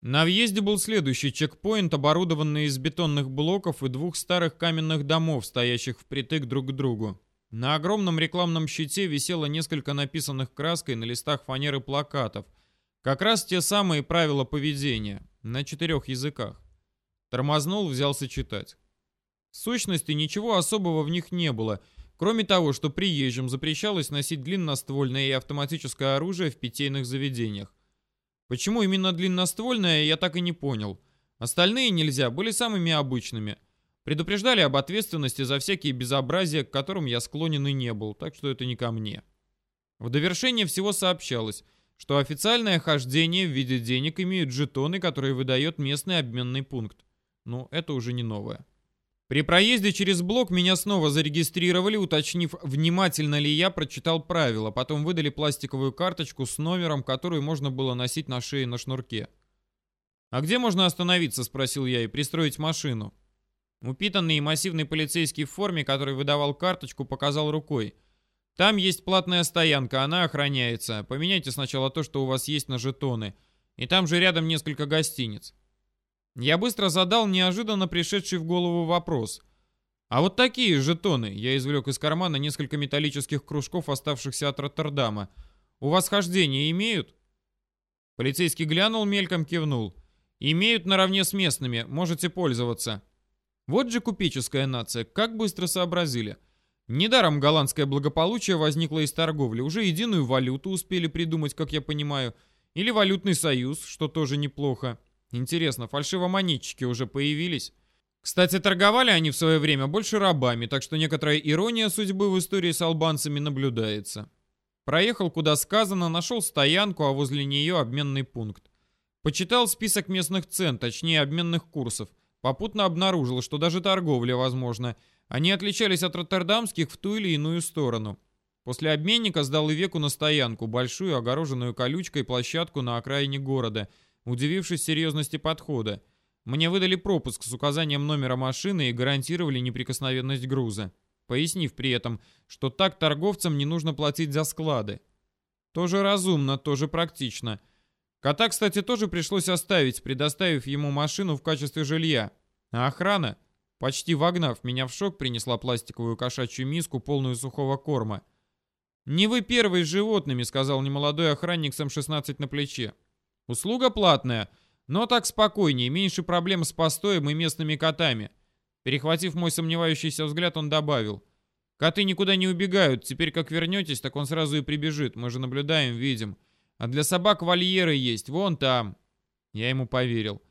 На въезде был следующий чекпоинт, оборудованный из бетонных блоков и двух старых каменных домов, стоящих впритык друг к другу. На огромном рекламном щите висело несколько написанных краской на листах фанеры плакатов. Как раз те самые правила поведения, на четырех языках. Тормознул, взялся читать. В сущности, ничего особого в них не было, кроме того, что приезжим запрещалось носить длинноствольное и автоматическое оружие в питейных заведениях. Почему именно длинноствольное, я так и не понял. Остальные нельзя, были самыми обычными. Предупреждали об ответственности за всякие безобразия, к которым я склонен и не был, так что это не ко мне. В довершение всего сообщалось, что официальное хождение в виде денег имеют жетоны, которые выдает местный обменный пункт. Ну, это уже не новое. При проезде через блок меня снова зарегистрировали, уточнив, внимательно ли я прочитал правила. Потом выдали пластиковую карточку с номером, которую можно было носить на шее на шнурке. «А где можно остановиться?» – спросил я, – «и пристроить машину». Упитанный и массивный полицейский в форме, который выдавал карточку, показал рукой. «Там есть платная стоянка, она охраняется. Поменяйте сначала то, что у вас есть на жетоны. И там же рядом несколько гостиниц. Я быстро задал неожиданно пришедший в голову вопрос. «А вот такие жетоны», я извлек из кармана несколько металлических кружков, оставшихся от Роттердама, «у вас хождение имеют?» Полицейский глянул, мельком кивнул. «Имеют наравне с местными, можете пользоваться». Вот же купеческая нация, как быстро сообразили. Недаром голландское благополучие возникло из торговли. Уже единую валюту успели придумать, как я понимаю. Или валютный союз, что тоже неплохо. Интересно, фальшивомонетчики уже появились? Кстати, торговали они в свое время больше рабами, так что некоторая ирония судьбы в истории с албанцами наблюдается. Проехал куда сказано, нашел стоянку, а возле нее обменный пункт. Почитал список местных цен, точнее обменных курсов. Попутно обнаружил, что даже торговля возможна. Они отличались от роттердамских в ту или иную сторону. После обменника сдал веку на стоянку, большую, огороженную колючкой площадку на окраине города – удивившись серьезности подхода. Мне выдали пропуск с указанием номера машины и гарантировали неприкосновенность груза, пояснив при этом, что так торговцам не нужно платить за склады. Тоже разумно, тоже практично. Кота, кстати, тоже пришлось оставить, предоставив ему машину в качестве жилья. А охрана, почти вогнав меня в шок, принесла пластиковую кошачью миску, полную сухого корма. «Не вы первый с животными», — сказал немолодой охранник с М-16 на плече. Услуга платная, но так спокойнее, меньше проблем с постоем и местными котами. Перехватив мой сомневающийся взгляд, он добавил. Коты никуда не убегают, теперь как вернетесь, так он сразу и прибежит, мы же наблюдаем, видим. А для собак вольеры есть, вон там. Я ему поверил.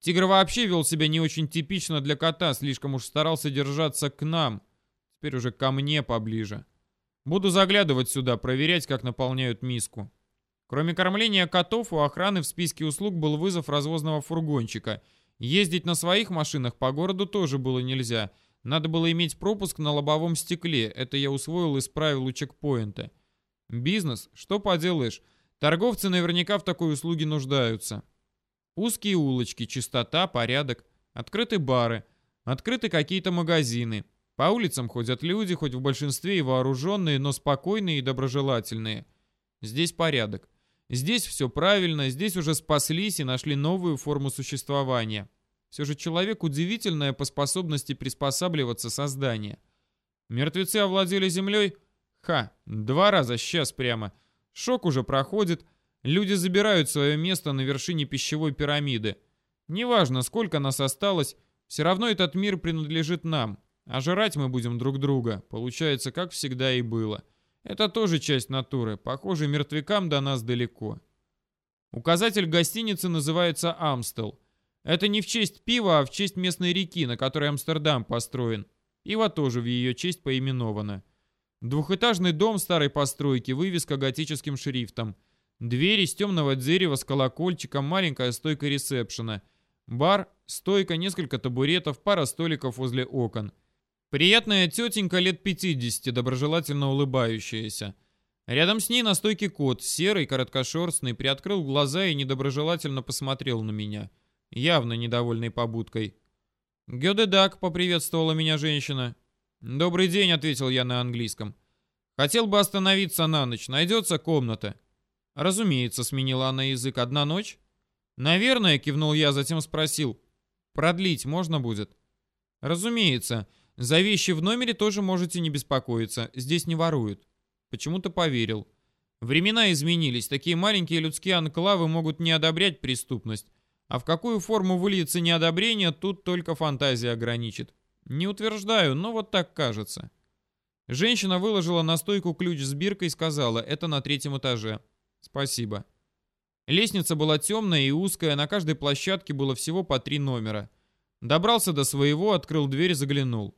Тигр вообще вел себя не очень типично для кота, слишком уж старался держаться к нам. Теперь уже ко мне поближе. Буду заглядывать сюда, проверять, как наполняют миску. Кроме кормления котов, у охраны в списке услуг был вызов развозного фургончика. Ездить на своих машинах по городу тоже было нельзя. Надо было иметь пропуск на лобовом стекле. Это я усвоил из правил у чекпоинта. Бизнес? Что поделаешь? Торговцы наверняка в такой услуге нуждаются. Узкие улочки, чистота, порядок. Открыты бары. Открыты какие-то магазины. По улицам ходят люди, хоть в большинстве и вооруженные, но спокойные и доброжелательные. Здесь порядок. Здесь все правильно, здесь уже спаслись и нашли новую форму существования. Все же человек удивительное по способности приспосабливаться создание. Мертвецы овладели землей? Ха, два раза сейчас прямо. Шок уже проходит, люди забирают свое место на вершине пищевой пирамиды. Неважно, сколько нас осталось, все равно этот мир принадлежит нам, а жрать мы будем друг друга, получается, как всегда и было. — это тоже часть натуры. Похоже, мертвякам до нас далеко. Указатель гостиницы называется «Амстел». Это не в честь пива, а в честь местной реки, на которой Амстердам построен. Пиво тоже в ее честь поименовано. Двухэтажный дом старой постройки, вывеска готическим шрифтом. Двери из темного дерева с колокольчиком, маленькая стойка ресепшена. Бар, стойка, несколько табуретов, пара столиков возле окон. Приятная тетенька лет 50, доброжелательно улыбающаяся. Рядом с ней на стойке кот, серый, короткошерстный, приоткрыл глаза и недоброжелательно посмотрел на меня, явно недовольный побудкой. «Гёдедак», — поприветствовала меня женщина. «Добрый день», — ответил я на английском. «Хотел бы остановиться на ночь. Найдется комната?» «Разумеется», — сменила она язык. «Одна ночь?» «Наверное», — кивнул я, затем спросил. «Продлить можно будет?» «Разумеется. За вещи в номере тоже можете не беспокоиться. Здесь не воруют». Почему-то поверил. Времена изменились. Такие маленькие людские анклавы могут не одобрять преступность. А в какую форму выльется неодобрение, тут только фантазия ограничит. Не утверждаю, но вот так кажется. Женщина выложила на стойку ключ с биркой и сказала, это на третьем этаже. Спасибо. Лестница была темная и узкая, на каждой площадке было всего по три номера. Добрался до своего, открыл дверь, заглянул.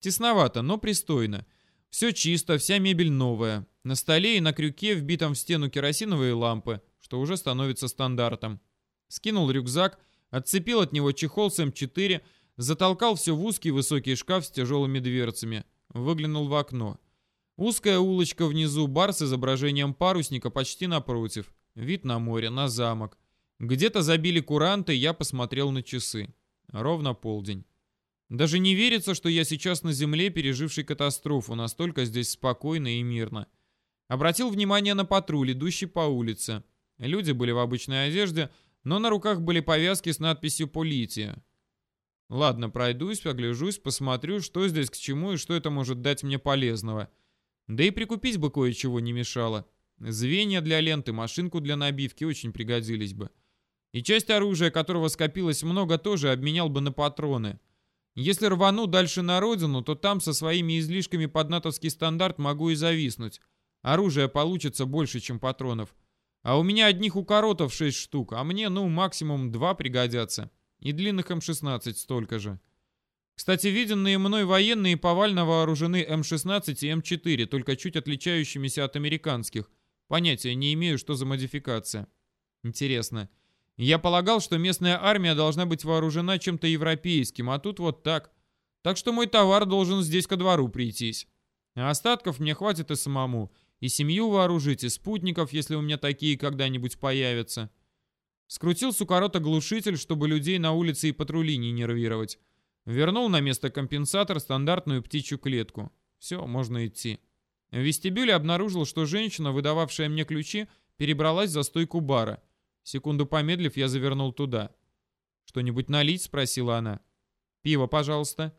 Тесновато, но пристойно. Все чисто, вся мебель новая. На столе и на крюке, вбитом в стену керосиновые лампы, что уже становится стандартом. Скинул рюкзак, отцепил от него чехол с М4, затолкал все в узкий высокий шкаф с тяжелыми дверцами. Выглянул в окно. Узкая улочка внизу, бар с изображением парусника почти напротив. Вид на море, на замок. Где-то забили куранты, я посмотрел на часы. Ровно полдень. Даже не верится, что я сейчас на земле, переживший катастрофу, настолько здесь спокойно и мирно. Обратил внимание на патруль, идущий по улице. Люди были в обычной одежде, но на руках были повязки с надписью «Полиция». Ладно, пройдусь, погляжусь, посмотрю, что здесь к чему и что это может дать мне полезного. Да и прикупить бы кое-чего не мешало. Звенья для ленты, машинку для набивки очень пригодились бы. И часть оружия, которого скопилось много, тоже обменял бы на патроны. Если рвану дальше на родину, то там со своими излишками под натовский стандарт могу и зависнуть. Оружия получится больше, чем патронов. А у меня одних укоротов 6 штук, а мне, ну, максимум 2 пригодятся. И длинных М16 столько же. Кстати, виденные мной военные повально вооружены М16 и М4, только чуть отличающимися от американских – Понятия не имею, что за модификация. Интересно. Я полагал, что местная армия должна быть вооружена чем-то европейским, а тут вот так. Так что мой товар должен здесь ко двору прийтись. А остатков мне хватит и самому. И семью вооружить, и спутников, если у меня такие когда-нибудь появятся. Скрутил сукорота глушитель, чтобы людей на улице и патрули не нервировать. Вернул на место компенсатор стандартную птичью клетку. Все, можно идти. В вестибюле обнаружил, что женщина, выдававшая мне ключи, перебралась за стойку бара. Секунду помедлив, я завернул туда. «Что-нибудь налить?» — спросила она. «Пиво, пожалуйста».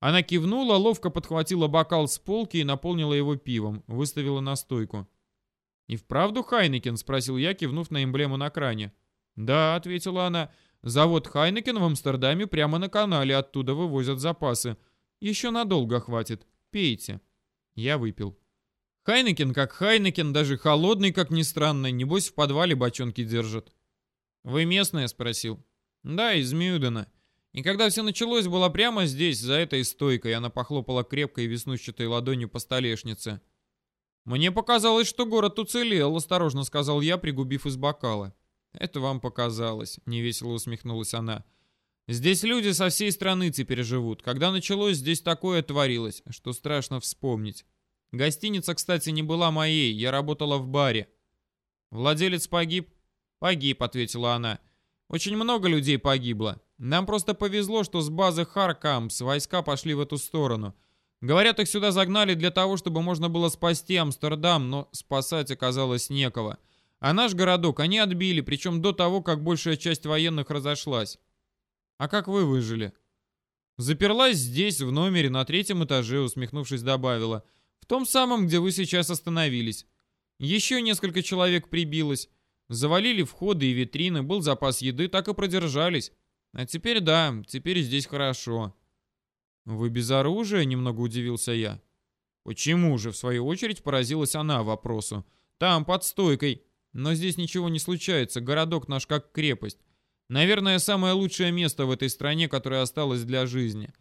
Она кивнула, ловко подхватила бокал с полки и наполнила его пивом, выставила на стойку. «И вправду Хайнекен?» — спросил я, кивнув на эмблему на кране. «Да», — ответила она, — «завод Хайнекен в Амстердаме прямо на канале, оттуда вывозят запасы. Еще надолго хватит. Пейте». Я выпил. Хайнекен как Хайнекен, даже холодный, как ни странно, небось в подвале бочонки держат. «Вы местная?» — спросил. «Да, из Мюдена. И когда все началось, была прямо здесь, за этой стойкой». Она похлопала крепкой веснущатой ладонью по столешнице. «Мне показалось, что город уцелел», — осторожно сказал я, пригубив из бокала. «Это вам показалось», — невесело усмехнулась она. «Здесь люди со всей страны теперь живут. Когда началось, здесь такое творилось, что страшно вспомнить. Гостиница, кстати, не была моей, я работала в баре. Владелец погиб? Погиб, ответила она. Очень много людей погибло. Нам просто повезло, что с базы Харкамс войска пошли в эту сторону. Говорят, их сюда загнали для того, чтобы можно было спасти Амстердам, но спасать оказалось некого. А наш городок они отбили, причем до того, как большая часть военных разошлась. А как вы выжили? Заперлась здесь, в номере, на третьем этаже, усмехнувшись, добавила – в том самом, где вы сейчас остановились. Еще несколько человек прибилось. Завалили входы и витрины, был запас еды, так и продержались. А теперь да, теперь здесь хорошо. Вы без оружия? Немного удивился я. Почему же, в свою очередь, поразилась она вопросу. Там, под стойкой. Но здесь ничего не случается, городок наш как крепость. Наверное, самое лучшее место в этой стране, которое осталось для жизни.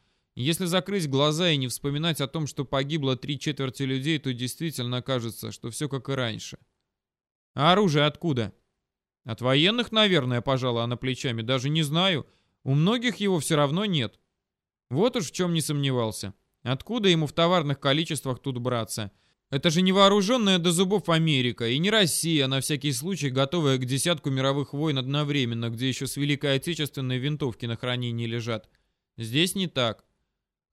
Если закрыть глаза и не вспоминать о том, что погибло три четверти людей, то действительно кажется, что все как и раньше. А оружие откуда? От военных, наверное, пожала она плечами. Даже не знаю. У многих его все равно нет. Вот уж в чем не сомневался. Откуда ему в товарных количествах тут браться? Это же не вооруженная до зубов Америка, и не Россия, на всякий случай готовая к десятку мировых войн одновременно, где еще с Великой Отечественной винтовки на хранении лежат. Здесь не так.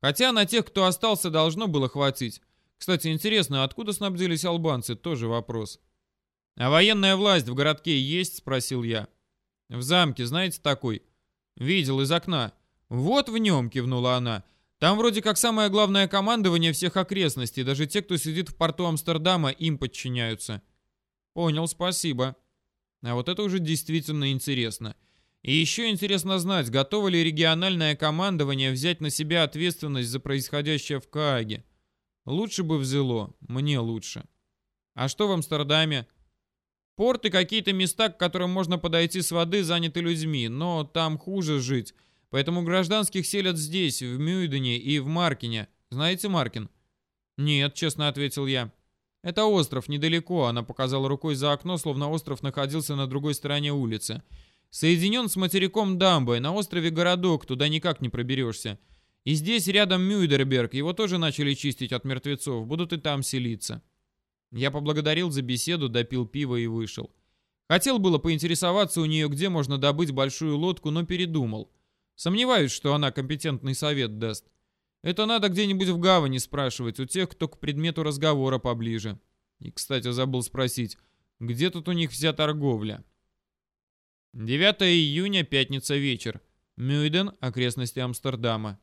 Хотя на тех, кто остался, должно было хватить. Кстати, интересно, откуда снабдились албанцы, тоже вопрос. «А военная власть в городке есть?» — спросил я. В замке, знаете, такой. Видел из окна. Вот в нем, кивнула она. Там вроде как самое главное командование всех окрестностей. Даже те, кто сидит в порту Амстердама, им подчиняются. Понял, спасибо. А вот это уже действительно интересно. И еще интересно знать, готово ли региональное командование взять на себя ответственность за происходящее в Кааге. Лучше бы взяло, мне лучше. А что в Амстердаме? Порты какие-то места, к которым можно подойти с воды, заняты людьми, но там хуже жить. Поэтому гражданских селят здесь, в Мюйдене и в Маркине. Знаете Маркин? Нет, честно ответил я. Это остров, недалеко, она показала рукой за окно, словно остров находился на другой стороне улицы. Соединен с материком дамбой, на острове городок, туда никак не проберешься. И здесь рядом Мюйдерберг, его тоже начали чистить от мертвецов, будут и там селиться. Я поблагодарил за беседу, допил пиво и вышел. Хотел было поинтересоваться у нее, где можно добыть большую лодку, но передумал. Сомневаюсь, что она компетентный совет даст. Это надо где-нибудь в гавани спрашивать, у тех, кто к предмету разговора поближе. И, кстати, забыл спросить, где тут у них вся торговля? 9 июня, пятница вечер. Мюйден, окрестности Амстердама.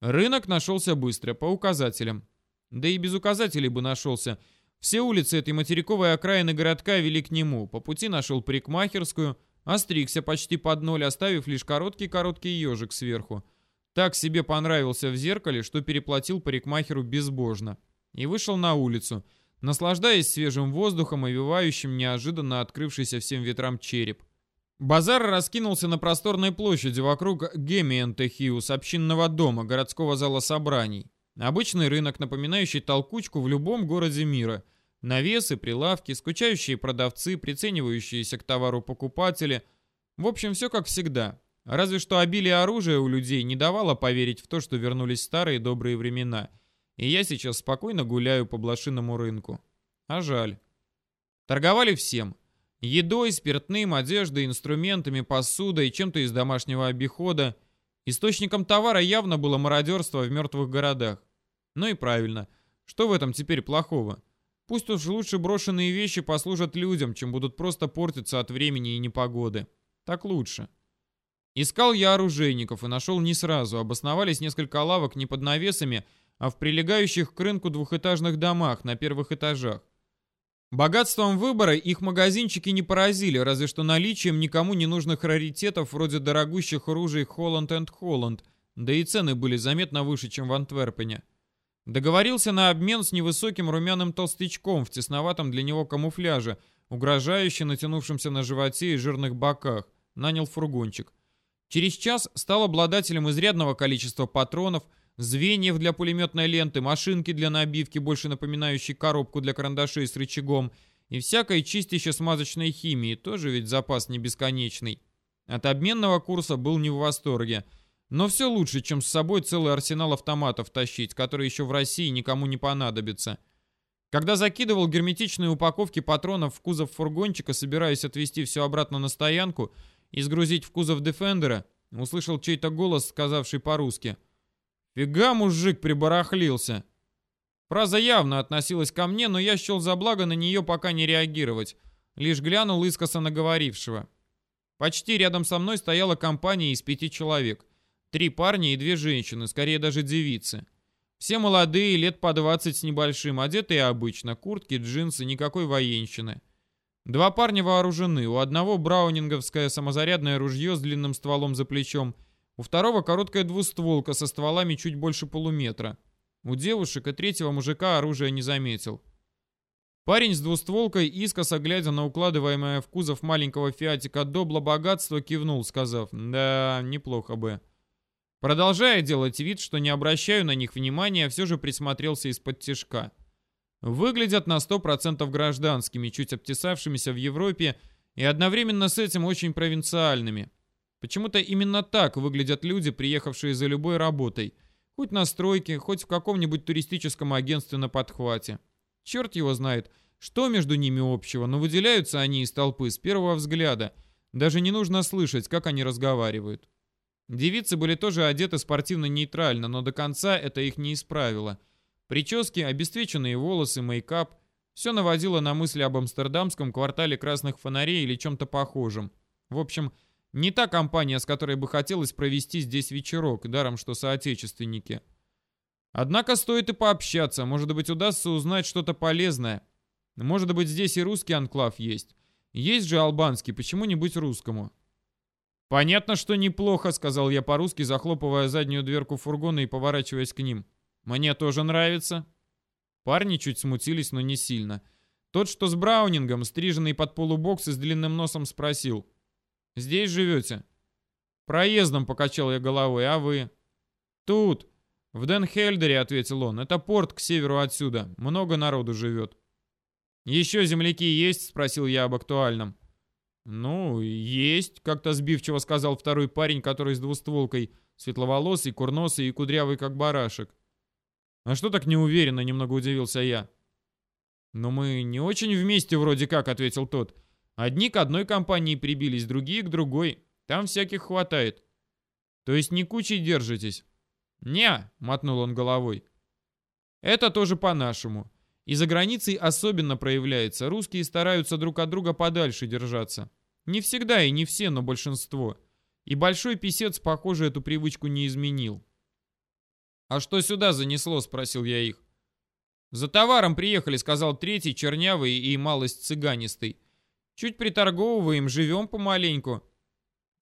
Рынок нашелся быстро, по указателям. Да и без указателей бы нашелся. Все улицы этой материковой окраины городка вели к нему. По пути нашел парикмахерскую, остригся почти под ноль, оставив лишь короткий-короткий ежик сверху. Так себе понравился в зеркале, что переплатил парикмахеру безбожно. И вышел на улицу, наслаждаясь свежим воздухом и вивающим неожиданно открывшийся всем ветрам череп. Базар раскинулся на просторной площади вокруг Гемиентехиус, общинного дома, городского зала собраний. Обычный рынок, напоминающий толкучку в любом городе мира. Навесы, прилавки, скучающие продавцы, приценивающиеся к товару покупатели. В общем, все как всегда. Разве что обилие оружия у людей не давало поверить в то, что вернулись старые добрые времена. И я сейчас спокойно гуляю по блошиному рынку. А жаль. Торговали всем. Едой, спиртным, одеждой, инструментами, посудой, чем-то из домашнего обихода. Источником товара явно было мародерство в мертвых городах. Ну и правильно. Что в этом теперь плохого? Пусть уж лучше брошенные вещи послужат людям, чем будут просто портиться от времени и непогоды. Так лучше. Искал я оружейников и нашел не сразу. Обосновались несколько лавок не под навесами, а в прилегающих к рынку двухэтажных домах на первых этажах. Богатством выбора их магазинчики не поразили, разве что наличием никому не нужных раритетов вроде дорогущих оружий Холланд энд Холланд, да и цены были заметно выше, чем в Антверпене. Договорился на обмен с невысоким румяным толстячком в тесноватом для него камуфляже, угрожающе натянувшимся на животе и жирных боках. Нанял фургончик. Через час стал обладателем изрядного количества патронов – звеньев для пулеметной ленты, машинки для набивки, больше напоминающей коробку для карандашей с рычагом, и всякой чистяще-смазочной химии, тоже ведь запас не бесконечный. От обменного курса был не в восторге. Но все лучше, чем с собой целый арсенал автоматов тащить, который еще в России никому не понадобится. Когда закидывал герметичные упаковки патронов в кузов фургончика, собираясь отвезти все обратно на стоянку и сгрузить в кузов Дефендера, услышал чей-то голос, сказавший по-русски — Фига мужик прибарахлился. Фраза явно относилась ко мне, но я счел за благо на нее пока не реагировать. Лишь глянул искоса на говорившего. Почти рядом со мной стояла компания из пяти человек. Три парня и две женщины, скорее даже девицы. Все молодые, лет по 20 с небольшим, одетые обычно, куртки, джинсы, никакой военщины. Два парня вооружены, у одного браунинговское самозарядное ружье с длинным стволом за плечом – у второго короткая двустволка со стволами чуть больше полуметра. У девушек и третьего мужика оружия не заметил. Парень с двустволкой, искоса глядя на укладываемое в кузов маленького фиатика добла богатства, кивнул, сказав «Да, неплохо бы». Продолжая делать вид, что не обращаю на них внимания, все же присмотрелся из-под тишка. Выглядят на 100% гражданскими, чуть обтесавшимися в Европе и одновременно с этим очень провинциальными. Почему-то именно так выглядят люди, приехавшие за любой работой. Хоть на стройке, хоть в каком-нибудь туристическом агентстве на подхвате. Черт его знает, что между ними общего, но выделяются они из толпы с первого взгляда. Даже не нужно слышать, как они разговаривают. Девицы были тоже одеты спортивно-нейтрально, но до конца это их не исправило. Прически, обесцвеченные волосы, мейкап – все наводило на мысли об амстердамском квартале красных фонарей или чем-то похожем. В общем, Не та компания, с которой бы хотелось провести здесь вечерок, даром что соотечественники. Однако стоит и пообщаться, может быть удастся узнать что-то полезное. Может быть здесь и русский анклав есть. Есть же албанский, почему не быть русскому? «Понятно, что неплохо», — сказал я по-русски, захлопывая заднюю дверку фургона и поворачиваясь к ним. «Мне тоже нравится». Парни чуть смутились, но не сильно. Тот, что с Браунингом, стриженный под полубокс и с длинным носом, спросил. «Здесь живете?» «Проездом», — покачал я головой, — «а вы?» «Тут». «В Денхельдере», — ответил он. «Это порт к северу отсюда. Много народу живет». «Еще земляки есть?» — спросил я об актуальном. «Ну, есть», — как-то сбивчиво сказал второй парень, который с двустволкой, светловолосый, курносый и кудрявый, как барашек. «А что так неуверенно?» — немного удивился я. «Но мы не очень вместе вроде как», — ответил тот. «Одни к одной компании прибились, другие к другой. Там всяких хватает». «То есть не кучей держитесь?» «Не», — мотнул он головой. «Это тоже по-нашему. И за границей особенно проявляется. Русские стараются друг от друга подальше держаться. Не всегда и не все, но большинство. И большой писец, похоже, эту привычку не изменил. «А что сюда занесло?» — спросил я их. «За товаром приехали», — сказал третий, чернявый и малость цыганистый. «Чуть приторговываем, живем помаленьку.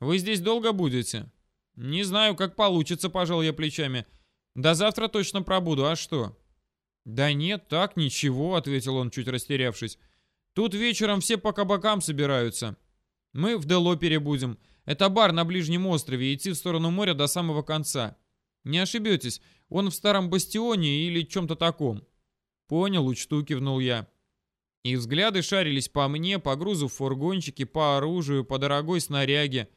Вы здесь долго будете?» «Не знаю, как получится», — пожал я плечами. «До завтра точно пробуду, а что?» «Да нет, так, ничего», — ответил он, чуть растерявшись. «Тут вечером все по кабакам собираются. Мы в Делопере будем. Это бар на ближнем острове, идти в сторону моря до самого конца. Не ошибетесь, он в старом бастионе или чем-то таком». «Понял, учту», — кивнул я. И взгляды шарились по мне, по грузу в фургончике, по оружию, по дорогой снаряге.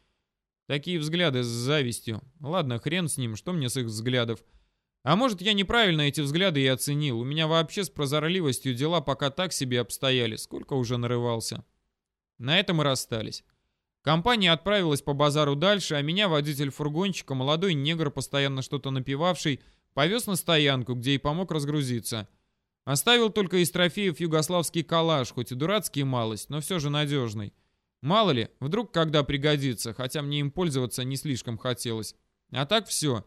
Такие взгляды с завистью. Ладно, хрен с ним, что мне с их взглядов. А может, я неправильно эти взгляды и оценил. У меня вообще с прозорливостью дела пока так себе обстояли. Сколько уже нарывался. На этом и расстались. Компания отправилась по базару дальше, а меня водитель фургончика, молодой негр, постоянно что-то напивавший, повез на стоянку, где и помог разгрузиться. Оставил только из трофеев югославский калаш, хоть и дурацкий малость, но все же надежный. Мало ли, вдруг когда пригодится, хотя мне им пользоваться не слишком хотелось. А так все.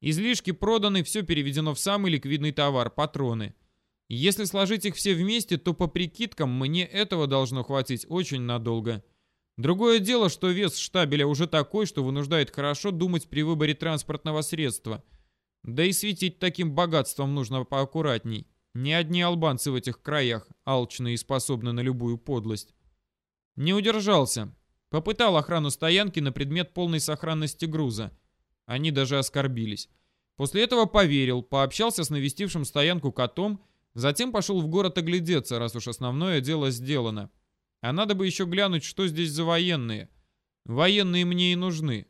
Излишки проданы, все переведено в самый ликвидный товар – патроны. Если сложить их все вместе, то по прикидкам мне этого должно хватить очень надолго. Другое дело, что вес штабеля уже такой, что вынуждает хорошо думать при выборе транспортного средства. Да и светить таким богатством нужно поаккуратней. Не одни албанцы в этих краях алчные и способны на любую подлость. Не удержался. Попытал охрану стоянки на предмет полной сохранности груза. Они даже оскорбились. После этого поверил, пообщался с навестившим стоянку котом, затем пошел в город оглядеться, раз уж основное дело сделано. А надо бы еще глянуть, что здесь за военные. Военные мне и нужны.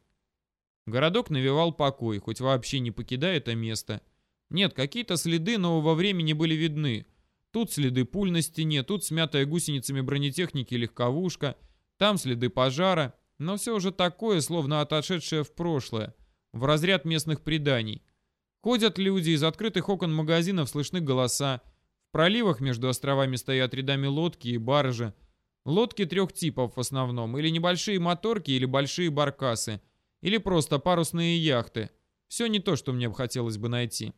Городок навевал покой, хоть вообще не покидая это место. Нет, какие-то следы нового времени были видны. Тут следы пуль на стене, тут смятая гусеницами бронетехники легковушка, там следы пожара, но все уже такое, словно отошедшее в прошлое в разряд местных преданий. Ходят люди, из открытых окон магазинов слышны голоса. В проливах между островами стоят рядами лодки и баржи. Лодки трех типов в основном, или небольшие моторки, или большие баркасы, или просто парусные яхты. Все не то, что мне бы хотелось бы найти.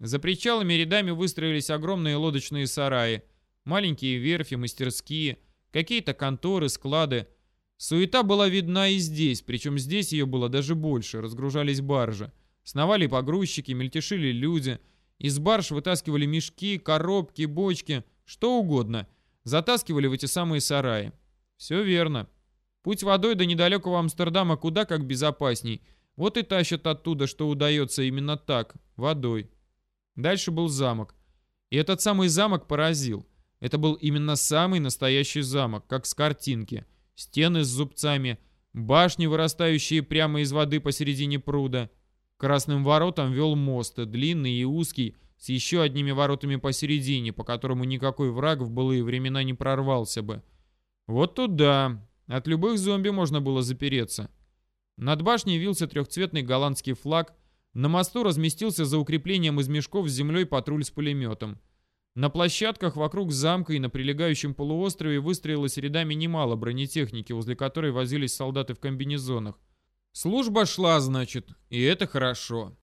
За причалами рядами выстроились огромные лодочные сараи, маленькие верфи, мастерские, какие-то конторы, склады – Суета была видна и здесь, причем здесь ее было даже больше. Разгружались баржи. Сновали погрузчики, мельтешили люди. Из барж вытаскивали мешки, коробки, бочки, что угодно. Затаскивали в эти самые сараи. Все верно. Путь водой до недалекого Амстердама куда как безопасней. Вот и тащат оттуда, что удается именно так, водой. Дальше был замок. И этот самый замок поразил. Это был именно самый настоящий замок, как с картинки – стены с зубцами, башни, вырастающие прямо из воды посередине пруда. Красным воротам вел мост, длинный и узкий, с еще одними воротами посередине, по которому никакой враг в былые времена не прорвался бы. Вот туда. От любых зомби можно было запереться. Над башней вился трехцветный голландский флаг. На мосту разместился за укреплением из мешков с землей патруль с пулеметом. На площадках вокруг замка и на прилегающем полуострове выстроилось рядами немало бронетехники, возле которой возились солдаты в комбинезонах. Служба шла, значит, и это хорошо.